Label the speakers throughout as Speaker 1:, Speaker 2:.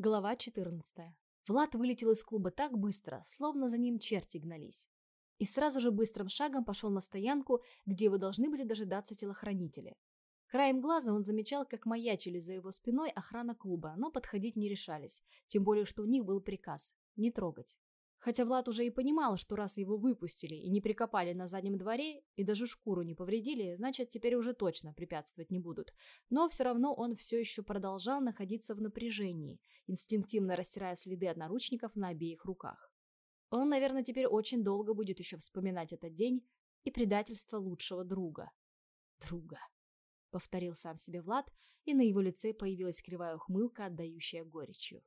Speaker 1: Глава 14. Влад вылетел из клуба так быстро, словно за ним черти гнались. И сразу же быстрым шагом пошел на стоянку, где его должны были дожидаться телохранители. Краем глаза он замечал, как маячили за его спиной охрана клуба, но подходить не решались, тем более, что у них был приказ – не трогать. Хотя Влад уже и понимал, что раз его выпустили и не прикопали на заднем дворе, и даже шкуру не повредили, значит, теперь уже точно препятствовать не будут. Но все равно он все еще продолжал находиться в напряжении, инстинктивно растирая следы от наручников на обеих руках. Он, наверное, теперь очень долго будет еще вспоминать этот день и предательство лучшего друга. Друга. Повторил сам себе Влад, и на его лице появилась кривая ухмылка, отдающая горечью.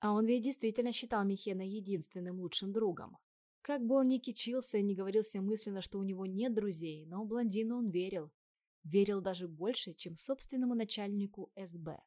Speaker 1: А он ведь действительно считал Михена единственным лучшим другом. Как бы он ни кичился и не говорил себе мысленно, что у него нет друзей, но блондину он верил. Верил даже больше, чем собственному начальнику СБ.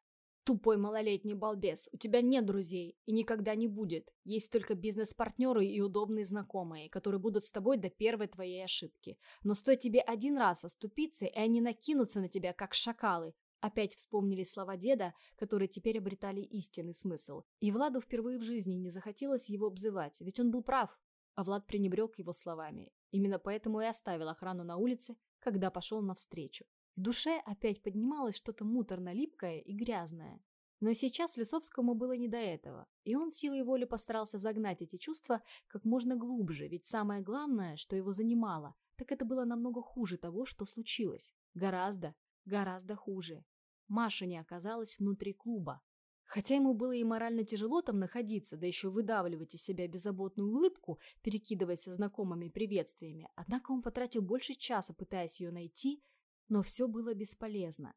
Speaker 1: «Тупой малолетний балбес, у тебя нет друзей и никогда не будет. Есть только бизнес-партнеры и удобные знакомые, которые будут с тобой до первой твоей ошибки. Но стоит тебе один раз оступиться, и они накинутся на тебя, как шакалы, Опять вспомнили слова деда, которые теперь обретали истинный смысл. И Владу впервые в жизни не захотелось его обзывать, ведь он был прав. А Влад пренебрег его словами. Именно поэтому и оставил охрану на улице, когда пошел навстречу. В душе опять поднималось что-то муторно-липкое и грязное. Но сейчас Лисовскому было не до этого, и он силой воли постарался загнать эти чувства как можно глубже, ведь самое главное, что его занимало, так это было намного хуже того, что случилось. Гораздо, гораздо хуже. Маша не оказалась внутри клуба. Хотя ему было и морально тяжело там находиться, да еще выдавливать из себя беззаботную улыбку, перекидываясь со знакомыми приветствиями, однако он потратил больше часа, пытаясь ее найти, но все было бесполезно.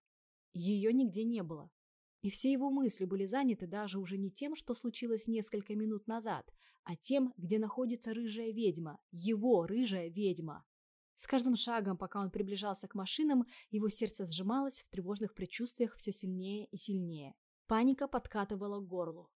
Speaker 1: Ее нигде не было. И все его мысли были заняты даже уже не тем, что случилось несколько минут назад, а тем, где находится рыжая ведьма, его рыжая ведьма. С каждым шагом, пока он приближался к машинам, его сердце сжималось в тревожных предчувствиях все сильнее и сильнее. Паника подкатывала к горлу.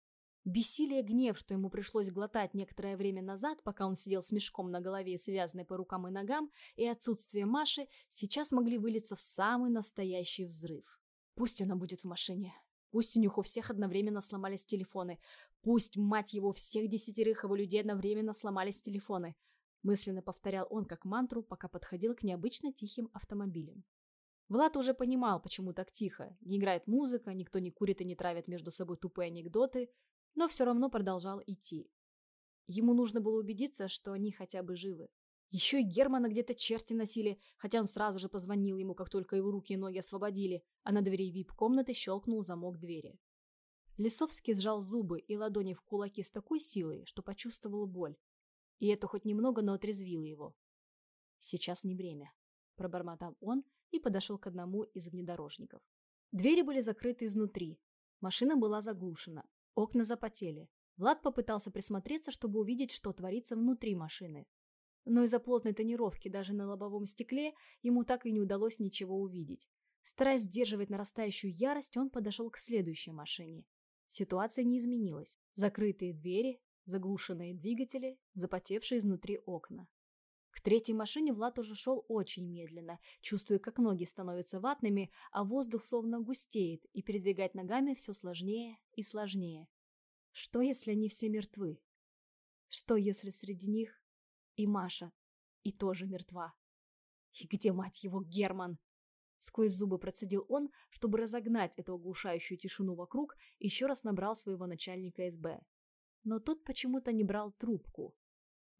Speaker 1: Бессилие гнев, что ему пришлось глотать некоторое время назад, пока он сидел с мешком на голове, связанный по рукам и ногам, и отсутствие Маши, сейчас могли вылиться в самый настоящий взрыв. Пусть она будет в машине. Пусть у них у всех одновременно сломались телефоны. Пусть, мать его, всех десятерых его людей одновременно сломались телефоны. Мысленно повторял он как мантру, пока подходил к необычно тихим автомобилям. Влад уже понимал, почему так тихо. Не играет музыка, никто не курит и не травит между собой тупые анекдоты, но все равно продолжал идти. Ему нужно было убедиться, что они хотя бы живы. Еще и Германа где-то черти носили, хотя он сразу же позвонил ему, как только его руки и ноги освободили, а на двери вип-комнаты щелкнул замок двери. Лисовский сжал зубы и ладони в кулаки с такой силой, что почувствовал боль. И это хоть немного, но отрезвило его. «Сейчас не время», – пробормотал он и подошел к одному из внедорожников. Двери были закрыты изнутри. Машина была заглушена. Окна запотели. Влад попытался присмотреться, чтобы увидеть, что творится внутри машины. Но из-за плотной тонировки даже на лобовом стекле ему так и не удалось ничего увидеть. Стараясь сдерживать нарастающую ярость, он подошел к следующей машине. Ситуация не изменилась. Закрытые двери, заглушенные двигатели, запотевшие изнутри окна. К третьей машине Влад уже шел очень медленно, чувствуя, как ноги становятся ватными, а воздух словно густеет, и передвигать ногами все сложнее и сложнее. Что, если они все мертвы? Что, если среди них и Маша, и тоже мертва? И где, мать его, Герман? Сквозь зубы процедил он, чтобы разогнать эту оглушающую тишину вокруг, еще раз набрал своего начальника СБ но тот почему-то не брал трубку.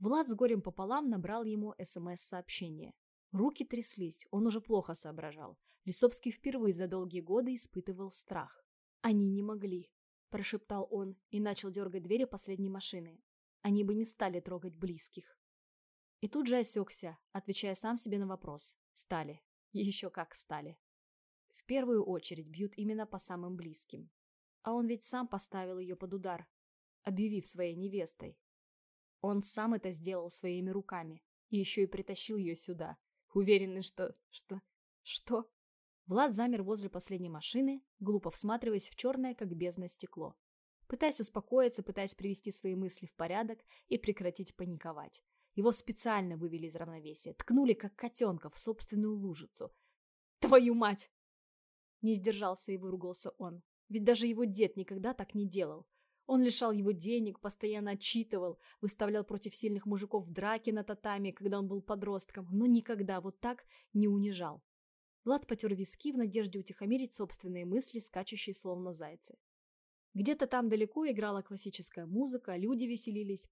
Speaker 1: Влад с горем пополам набрал ему СМС-сообщение. Руки тряслись, он уже плохо соображал. Лисовский впервые за долгие годы испытывал страх. «Они не могли», – прошептал он и начал дергать двери последней машины. Они бы не стали трогать близких. И тут же осекся, отвечая сам себе на вопрос. Стали. Еще как стали. В первую очередь бьют именно по самым близким. А он ведь сам поставил ее под удар, объявив своей невестой. Он сам это сделал своими руками и еще и притащил ее сюда, уверенный, что... что... что... Влад замер возле последней машины, глупо всматриваясь в черное, как бездна, стекло. Пытаясь успокоиться, пытаясь привести свои мысли в порядок и прекратить паниковать. Его специально вывели из равновесия, ткнули, как котенка, в собственную лужицу. «Твою мать!» Не сдержался и выругался он. Ведь даже его дед никогда так не делал. Он лишал его денег, постоянно отчитывал, выставлял против сильных мужиков драки на татами, когда он был подростком, но никогда вот так не унижал. Влад потер виски в надежде утихомирить собственные мысли, скачущие словно зайцы. Где-то там далеко играла классическая музыка, люди веселились.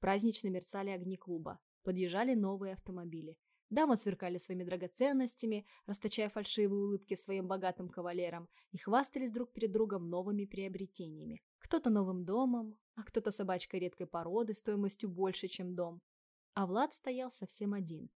Speaker 1: Празднично мерцали огни клуба. Подъезжали новые автомобили. Дамы сверкали своими драгоценностями, расточая фальшивые улыбки своим богатым кавалерам и хвастались друг перед другом новыми приобретениями. Кто-то новым домом, а кто-то собачкой редкой породы стоимостью больше, чем дом. А Влад стоял совсем один.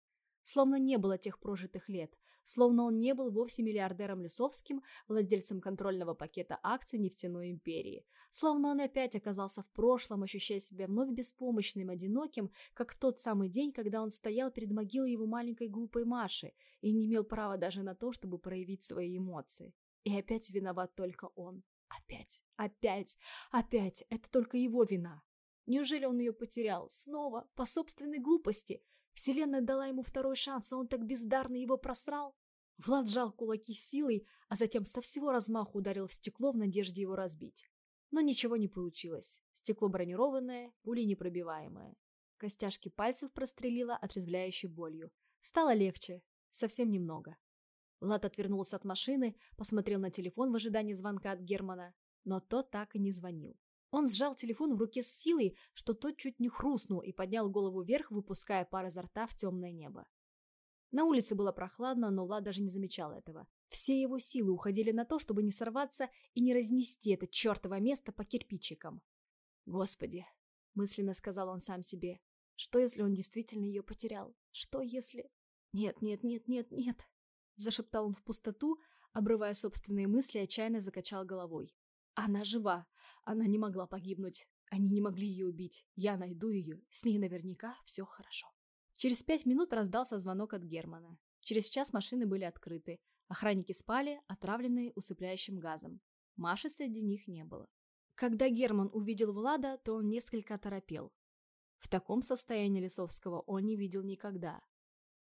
Speaker 1: Словно не было тех прожитых лет, словно он не был вовсе миллиардером Лисовским, владельцем контрольного пакета акций нефтяной империи, словно он опять оказался в прошлом, ощущая себя вновь беспомощным, одиноким, как в тот самый день, когда он стоял перед могилой его маленькой глупой Маши и не имел права даже на то, чтобы проявить свои эмоции. И опять виноват только он. Опять, опять, опять, это только его вина. Неужели он ее потерял? Снова? По собственной глупости? Вселенная дала ему второй шанс, а он так бездарно его просрал? Влад сжал кулаки силой, а затем со всего размаху ударил в стекло в надежде его разбить. Но ничего не получилось. Стекло бронированное, пули непробиваемое. Костяшки пальцев прострелило отрезвляющей болью. Стало легче. Совсем немного. Влад отвернулся от машины, посмотрел на телефон в ожидании звонка от Германа, но тот так и не звонил. Он сжал телефон в руке с силой, что тот чуть не хрустнул и поднял голову вверх, выпуская пар изо рта в темное небо. На улице было прохладно, но Влад даже не замечал этого. Все его силы уходили на то, чтобы не сорваться и не разнести это чертово место по кирпичикам. «Господи!» — мысленно сказал он сам себе. «Что, если он действительно ее потерял? Что, если...» «Нет, нет, нет, нет, нет!» — зашептал он в пустоту, обрывая собственные мысли, отчаянно закачал головой. Она жива. Она не могла погибнуть. Они не могли ее убить. Я найду ее. С ней наверняка все хорошо. Через пять минут раздался звонок от Германа. Через час машины были открыты. Охранники спали, отравленные усыпляющим газом. Маши среди них не было. Когда Герман увидел Влада, то он несколько оторопел. В таком состоянии Лисовского он не видел никогда.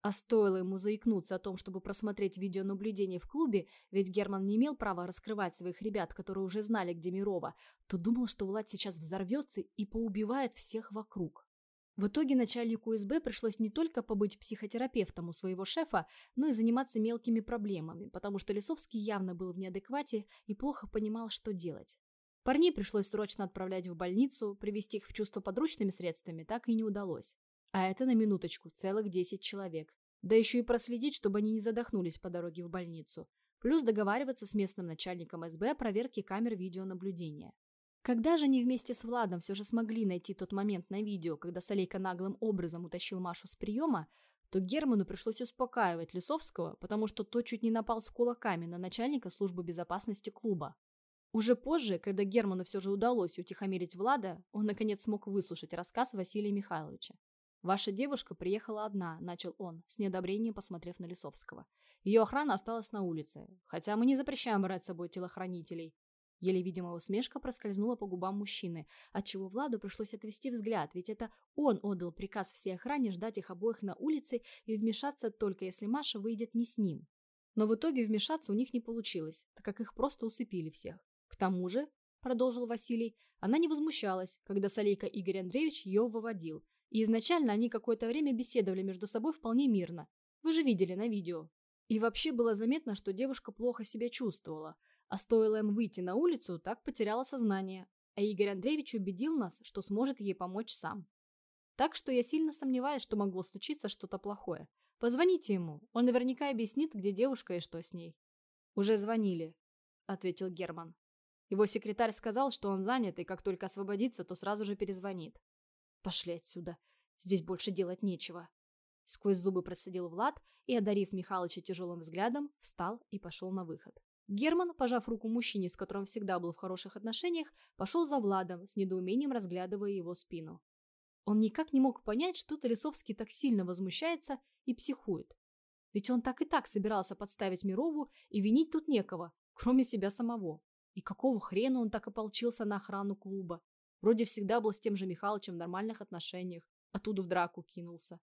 Speaker 1: А стоило ему заикнуться о том, чтобы просмотреть видеонаблюдение в клубе, ведь Герман не имел права раскрывать своих ребят, которые уже знали, где Мирова, то думал, что Влад сейчас взорвется и поубивает всех вокруг. В итоге начальнику СБ пришлось не только побыть психотерапевтом у своего шефа, но и заниматься мелкими проблемами, потому что Лисовский явно был в неадеквате и плохо понимал, что делать. Парней пришлось срочно отправлять в больницу, привести их в чувство подручными средствами так и не удалось. А это на минуточку целых 10 человек. Да еще и проследить, чтобы они не задохнулись по дороге в больницу. Плюс договариваться с местным начальником СБ о проверке камер видеонаблюдения. Когда же они вместе с Владом все же смогли найти тот момент на видео, когда Солейка наглым образом утащил Машу с приема, то Герману пришлось успокаивать Лисовского, потому что тот чуть не напал с кулаками на начальника службы безопасности клуба. Уже позже, когда Герману все же удалось утихомирить Влада, он наконец смог выслушать рассказ Василия Михайловича. «Ваша девушка приехала одна», — начал он, с неодобрением посмотрев на Лисовского. «Ее охрана осталась на улице, хотя мы не запрещаем брать с собой телохранителей». Еле видимая усмешка проскользнула по губам мужчины, отчего Владу пришлось отвести взгляд, ведь это он отдал приказ всей охране ждать их обоих на улице и вмешаться только если Маша выйдет не с ним. Но в итоге вмешаться у них не получилось, так как их просто усыпили всех. К тому же, продолжил Василий, она не возмущалась, когда Солейка Игорь Андреевич ее выводил, и изначально они какое-то время беседовали между собой вполне мирно. Вы же видели на видео. И вообще было заметно, что девушка плохо себя чувствовала, а стоило им выйти на улицу, так потеряла сознание. А Игорь Андреевич убедил нас, что сможет ей помочь сам. Так что я сильно сомневаюсь, что могло случиться что-то плохое. Позвоните ему, он наверняка объяснит, где девушка и что с ней. «Уже звонили», — ответил Герман. Его секретарь сказал, что он занят, и как только освободится, то сразу же перезвонит. Пошли отсюда. Здесь больше делать нечего. Сквозь зубы процедил Влад и, одарив Михалыча тяжелым взглядом, встал и пошел на выход. Герман, пожав руку мужчине, с которым всегда был в хороших отношениях, пошел за Владом, с недоумением разглядывая его спину. Он никак не мог понять, что Толесовский так сильно возмущается и психует. Ведь он так и так собирался подставить Мирову и винить тут некого, кроме себя самого. И какого хрена он так ополчился на охрану клуба? Вроде всегда был с тем же Михалычем в нормальных отношениях, оттуда в драку кинулся.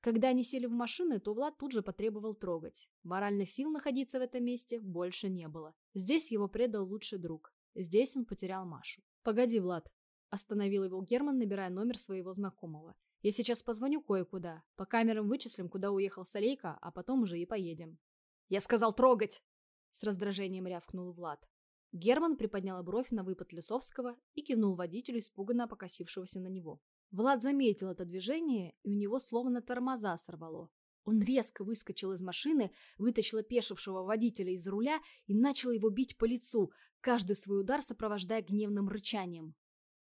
Speaker 1: Когда они сели в машины, то Влад тут же потребовал трогать. Моральных сил находиться в этом месте больше не было. Здесь его предал лучший друг. Здесь он потерял Машу. «Погоди, Влад», – остановил его Герман, набирая номер своего знакомого. «Я сейчас позвоню кое-куда. По камерам вычислим, куда уехал Солейка, а потом уже и поедем». «Я сказал трогать!» – с раздражением рявкнул Влад. Герман приподнял бровь на выпад Лисовского и кивнул водителю, испуганно покосившегося на него. Влад заметил это движение, и у него словно тормоза сорвало. Он резко выскочил из машины, вытащил опешившего водителя из руля и начал его бить по лицу, каждый свой удар сопровождая гневным рычанием.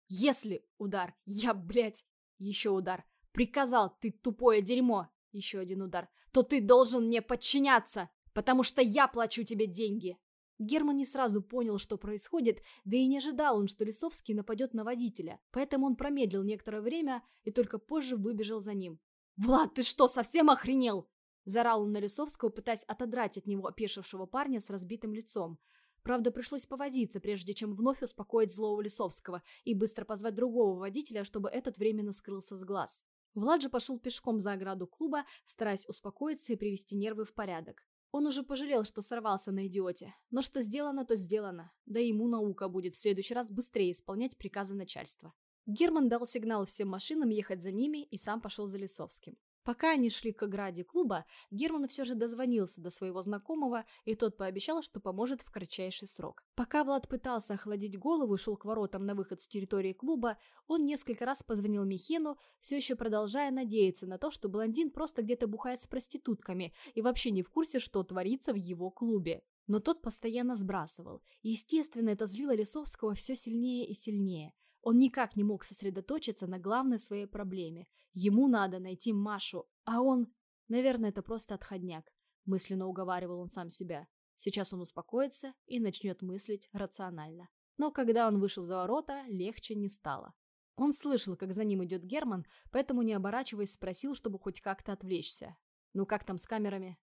Speaker 1: «Если удар! Я, блядь!» Еще удар. «Приказал, ты тупое дерьмо!» Еще один удар. «То ты должен мне подчиняться, потому что я плачу тебе деньги!» Герман не сразу понял, что происходит, да и не ожидал он, что Лисовский нападет на водителя, поэтому он промедлил некоторое время и только позже выбежал за ним. «Влад, ты что, совсем охренел?» Зарал он на Лисовского, пытаясь отодрать от него опешившего парня с разбитым лицом. Правда, пришлось повозиться, прежде чем вновь успокоить злого Лисовского и быстро позвать другого водителя, чтобы этот временно скрылся с глаз. Влад же пошел пешком за ограду клуба, стараясь успокоиться и привести нервы в порядок. Он уже пожалел, что сорвался на идиоте. Но что сделано, то сделано. Да ему наука будет в следующий раз быстрее исполнять приказы начальства. Герман дал сигнал всем машинам ехать за ними и сам пошел за Лисовским. Пока они шли к ограде клуба, Герман все же дозвонился до своего знакомого, и тот пообещал, что поможет в кратчайший срок. Пока Влад пытался охладить голову и шел к воротам на выход с территории клуба, он несколько раз позвонил Михену, все еще продолжая надеяться на то, что блондин просто где-то бухает с проститутками и вообще не в курсе, что творится в его клубе. Но тот постоянно сбрасывал. И, естественно, это злило Лисовского все сильнее и сильнее. Он никак не мог сосредоточиться на главной своей проблеме. Ему надо найти Машу, а он... Наверное, это просто отходняк. Мысленно уговаривал он сам себя. Сейчас он успокоится и начнет мыслить рационально. Но когда он вышел за ворота, легче не стало. Он слышал, как за ним идет Герман, поэтому, не оборачиваясь, спросил, чтобы хоть как-то отвлечься. «Ну как там с камерами?»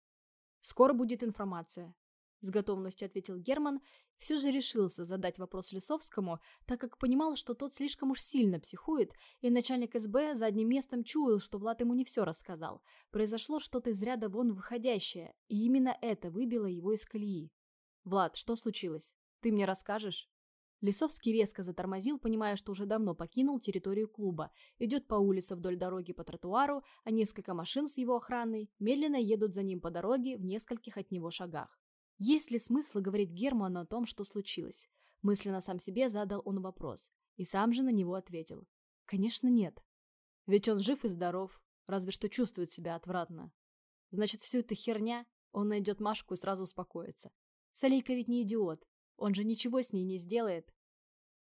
Speaker 1: «Скоро будет информация. С готовностью ответил Герман, все же решился задать вопрос Лисовскому, так как понимал, что тот слишком уж сильно психует, и начальник СБ задним местом чуял, что Влад ему не все рассказал. Произошло что-то из ряда вон выходящее, и именно это выбило его из колеи. «Влад, что случилось? Ты мне расскажешь?» Лисовский резко затормозил, понимая, что уже давно покинул территорию клуба. Идет по улице вдоль дороги по тротуару, а несколько машин с его охраной медленно едут за ним по дороге в нескольких от него шагах. Есть ли смысл говорить Герману о том, что случилось? Мысленно сам себе задал он вопрос, и сам же на него ответил. Конечно, нет. Ведь он жив и здоров, разве что чувствует себя отвратно. Значит, все это херня, он найдет Машку и сразу успокоится. Солейка ведь не идиот, он же ничего с ней не сделает.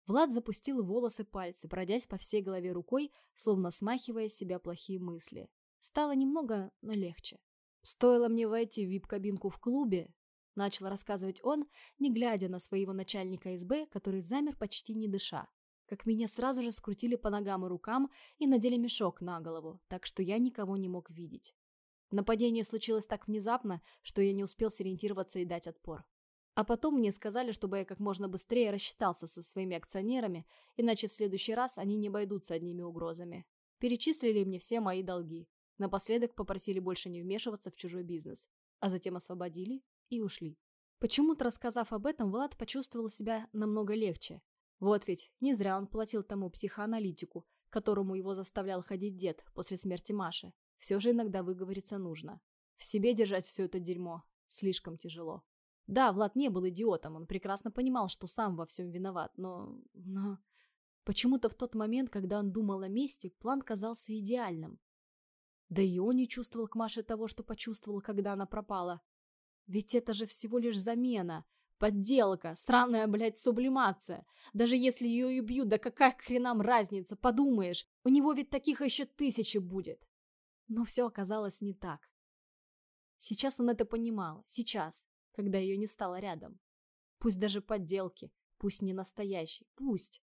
Speaker 1: Влад запустил волосы пальцы, пройдясь по всей голове рукой, словно смахивая с себя плохие мысли. Стало немного, но легче. Стоило мне войти в вип-кабинку в клубе, Начал рассказывать он, не глядя на своего начальника СБ, который замер почти не дыша. Как меня сразу же скрутили по ногам и рукам и надели мешок на голову, так что я никого не мог видеть. Нападение случилось так внезапно, что я не успел сориентироваться и дать отпор. А потом мне сказали, чтобы я как можно быстрее рассчитался со своими акционерами, иначе в следующий раз они не обойдутся одними угрозами. Перечислили мне все мои долги. Напоследок попросили больше не вмешиваться в чужой бизнес, а затем освободили и ушли. Почему-то, рассказав об этом, Влад почувствовал себя намного легче. Вот ведь, не зря он платил тому психоаналитику, которому его заставлял ходить дед после смерти Маши. Все же иногда выговориться нужно. В себе держать все это дерьмо слишком тяжело. Да, Влад не был идиотом, он прекрасно понимал, что сам во всем виноват, но... но... Почему-то в тот момент, когда он думал о мести, план казался идеальным. Да и он не чувствовал к Маше того, что почувствовал, когда она пропала. Ведь это же всего лишь замена. Подделка, странная, блядь, сублимация. Даже если ее и бьют, да какая к хренам разница, подумаешь, у него ведь таких еще тысячи будет. Но все оказалось не так. Сейчас он это понимал, сейчас, когда ее не стало рядом. Пусть даже подделки, пусть не настоящий, пусть.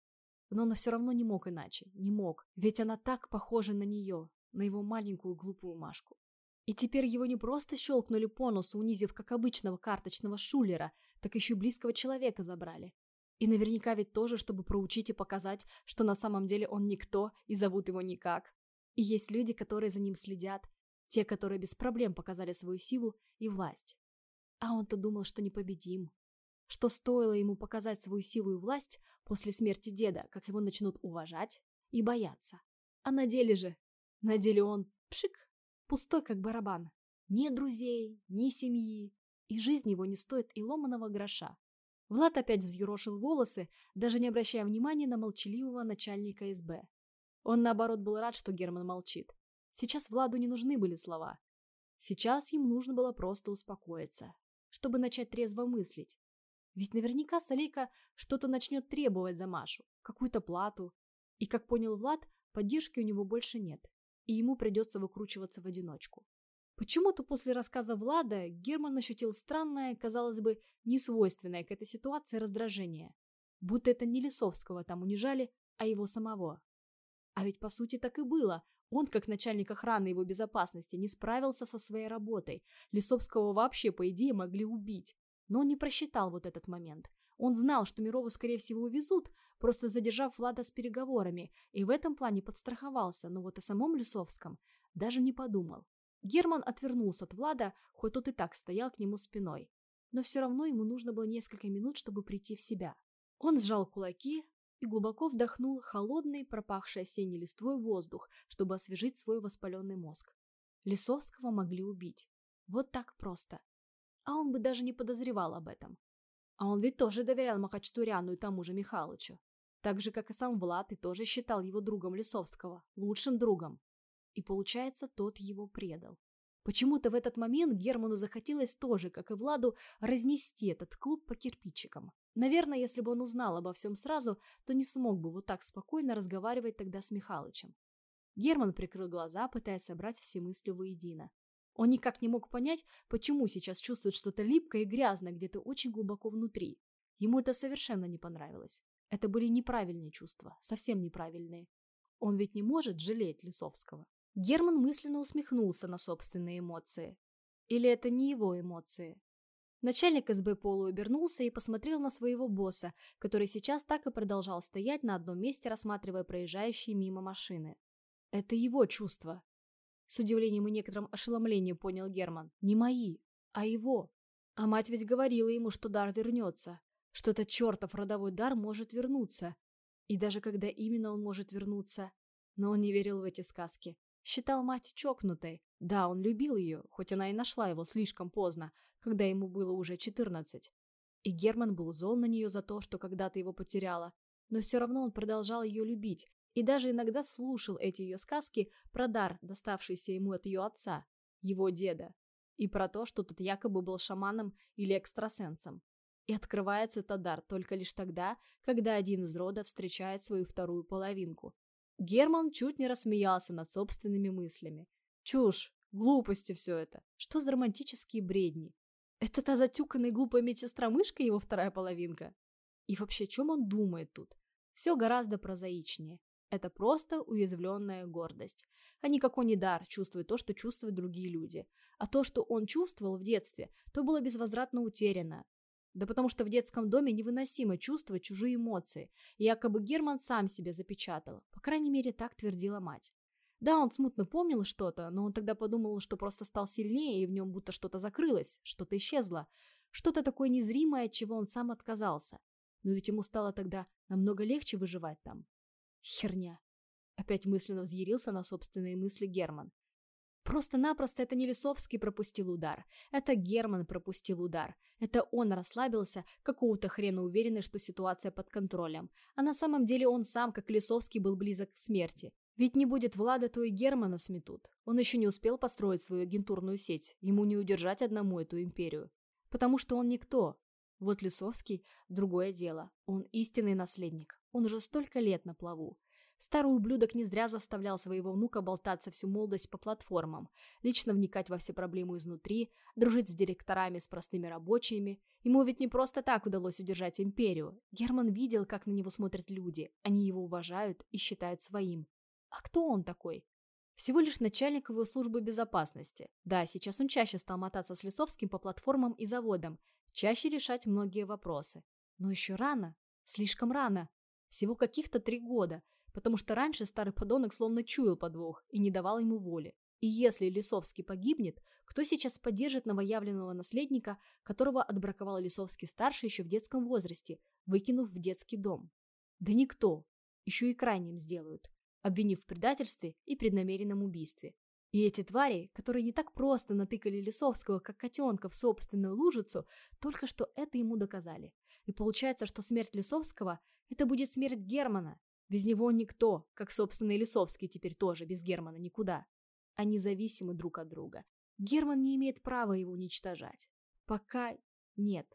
Speaker 1: Но он все равно не мог иначе, не мог, ведь она так похожа на нее, на его маленькую глупую Машку. И теперь его не просто щелкнули по носу, унизив как обычного карточного шулера, так еще близкого человека забрали. И наверняка ведь тоже, чтобы проучить и показать, что на самом деле он никто и зовут его никак. И есть люди, которые за ним следят, те, которые без проблем показали свою силу и власть. А он-то думал, что непобедим. Что стоило ему показать свою силу и власть, после смерти деда, как его начнут уважать и бояться. А на деле же, на деле он пшик, пустой как барабан. Ни друзей, ни семьи, и жизнь его не стоит и ломаного гроша. Влад опять взъерошил волосы, даже не обращая внимания на молчаливого начальника СБ. Он, наоборот, был рад, что Герман молчит. Сейчас Владу не нужны были слова. Сейчас ему нужно было просто успокоиться, чтобы начать трезво мыслить. Ведь наверняка Салейка что-то начнет требовать за Машу, какую-то плату. И, как понял Влад, поддержки у него больше нет, и ему придется выкручиваться в одиночку. Почему-то после рассказа Влада Герман ощутил странное, казалось бы, несвойственное к этой ситуации раздражение. Будто это не Лисовского там унижали, а его самого. А ведь по сути так и было. Он, как начальник охраны его безопасности, не справился со своей работой. Лисовского вообще, по идее, могли убить. Но он не просчитал вот этот момент. Он знал, что Мирову, скорее всего, увезут, просто задержав Влада с переговорами, и в этом плане подстраховался, но вот о самом Лисовском даже не подумал. Герман отвернулся от Влада, хоть тот и так стоял к нему спиной. Но все равно ему нужно было несколько минут, чтобы прийти в себя. Он сжал кулаки и глубоко вдохнул холодный, пропахший осенней листвой воздух, чтобы освежить свой воспаленный мозг. Лисовского могли убить. Вот так просто. А он бы даже не подозревал об этом. А он ведь тоже доверял Махачтуряну и тому же Михалычу. Так же, как и сам Влад, и тоже считал его другом Лисовского, лучшим другом. И получается, тот его предал. Почему-то в этот момент Герману захотелось тоже, как и Владу, разнести этот клуб по кирпичикам. Наверное, если бы он узнал обо всем сразу, то не смог бы вот так спокойно разговаривать тогда с Михалычем. Герман прикрыл глаза, пытаясь собрать все мысли воедино. Он никак не мог понять, почему сейчас чувствует что-то липкое и грязное где-то очень глубоко внутри. Ему это совершенно не понравилось. Это были неправильные чувства, совсем неправильные. Он ведь не может жалеть Лисовского. Герман мысленно усмехнулся на собственные эмоции. Или это не его эмоции? Начальник СБ Полу обернулся и посмотрел на своего босса, который сейчас так и продолжал стоять на одном месте, рассматривая проезжающие мимо машины. Это его чувства. С удивлением и некоторым ошеломлением понял Герман. Не мои, а его. А мать ведь говорила ему, что дар вернется. Что этот чертов родовой дар может вернуться. И даже когда именно он может вернуться. Но он не верил в эти сказки. Считал мать чокнутой. Да, он любил ее, хоть она и нашла его слишком поздно, когда ему было уже 14. И Герман был зол на нее за то, что когда-то его потеряла. Но все равно он продолжал ее любить и даже иногда слушал эти ее сказки про дар, доставшийся ему от ее отца, его деда, и про то, что тот якобы был шаманом или экстрасенсом. И открывается этот дар только лишь тогда, когда один из рода встречает свою вторую половинку, Герман чуть не рассмеялся над собственными мыслями. Чушь, глупости все это. Что за романтические бредни? Это та затюканная глупая медсестра-мышка его вторая половинка? И вообще, о чем он думает тут? Все гораздо прозаичнее. Это просто уязвленная гордость. А никакой не дар чувствует то, что чувствуют другие люди. А то, что он чувствовал в детстве, то было безвозвратно утеряно. Да потому что в детском доме невыносимо чувствовать чужие эмоции, и якобы Герман сам себя запечатал. По крайней мере, так твердила мать. Да, он смутно помнил что-то, но он тогда подумал, что просто стал сильнее, и в нем будто что-то закрылось, что-то исчезло. Что-то такое незримое, от чего он сам отказался. Но ведь ему стало тогда намного легче выживать там. Херня. Опять мысленно взъярился на собственные мысли Герман. Просто-напросто это не Лисовский пропустил удар. Это Герман пропустил удар. Это он расслабился, какого-то хрена уверенный, что ситуация под контролем. А на самом деле он сам, как Лисовский, был близок к смерти. Ведь не будет Влада, то и Германа сметут. Он еще не успел построить свою агентурную сеть. Ему не удержать одному эту империю. Потому что он никто. Вот Лисовский – другое дело. Он истинный наследник. Он уже столько лет на плаву. Старый ублюдок не зря заставлял своего внука болтаться всю молодость по платформам, лично вникать во все проблемы изнутри, дружить с директорами, с простыми рабочими. Ему ведь не просто так удалось удержать империю. Герман видел, как на него смотрят люди. Они его уважают и считают своим. А кто он такой? Всего лишь начальник его службы безопасности. Да, сейчас он чаще стал мотаться с Лисовским по платформам и заводам, чаще решать многие вопросы. Но еще рано, слишком рано. Всего каких-то три года – потому что раньше старый подонок словно чуял подвох и не давал ему воли. И если Лисовский погибнет, кто сейчас поддержит новоявленного наследника, которого отбраковал Лисовский-старший еще в детском возрасте, выкинув в детский дом? Да никто. Еще и крайним сделают, обвинив в предательстве и преднамеренном убийстве. И эти твари, которые не так просто натыкали Лисовского, как котенка, в собственную лужицу, только что это ему доказали. И получается, что смерть Лисовского – это будет смерть Германа. Без него никто, как, собственно, Лисовский теперь тоже без Германа никуда. Они зависимы друг от друга. Герман не имеет права его уничтожать. Пока нет.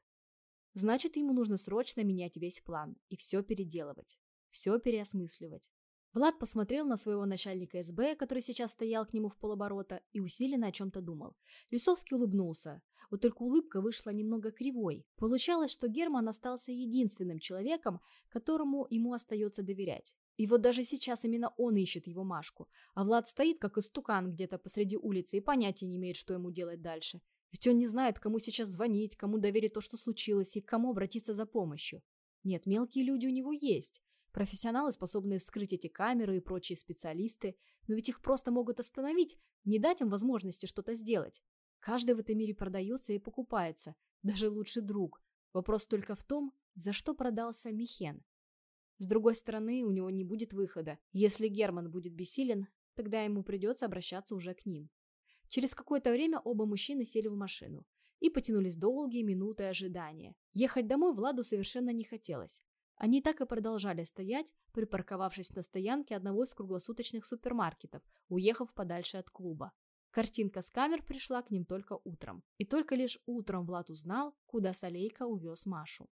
Speaker 1: Значит, ему нужно срочно менять весь план и все переделывать, все переосмысливать. Влад посмотрел на своего начальника СБ, который сейчас стоял к нему в полоборота, и усиленно о чем-то думал. Лисовский улыбнулся. Вот только улыбка вышла немного кривой. Получалось, что Герман остался единственным человеком, которому ему остается доверять. И вот даже сейчас именно он ищет его Машку, а Влад стоит как истукан где-то посреди улицы и понятия не имеет, что ему делать дальше. Ведь он не знает, кому сейчас звонить, кому доверить то, что случилось, и к кому обратиться за помощью. Нет, мелкие люди у него есть. Профессионалы, способные вскрыть эти камеры и прочие специалисты, но ведь их просто могут остановить, не дать им возможности что-то сделать. Каждый в этом мире продается и покупается, даже лучший друг. Вопрос только в том, за что продался Михен. С другой стороны, у него не будет выхода. Если Герман будет бессилен, тогда ему придется обращаться уже к ним. Через какое-то время оба мужчины сели в машину и потянулись долгие минуты ожидания. Ехать домой Владу совершенно не хотелось. Они так и продолжали стоять, припарковавшись на стоянке одного из круглосуточных супермаркетов, уехав подальше от клуба. Картинка с камер пришла к ним только утром. И только лишь утром Влад узнал, куда Солейка увез Машу.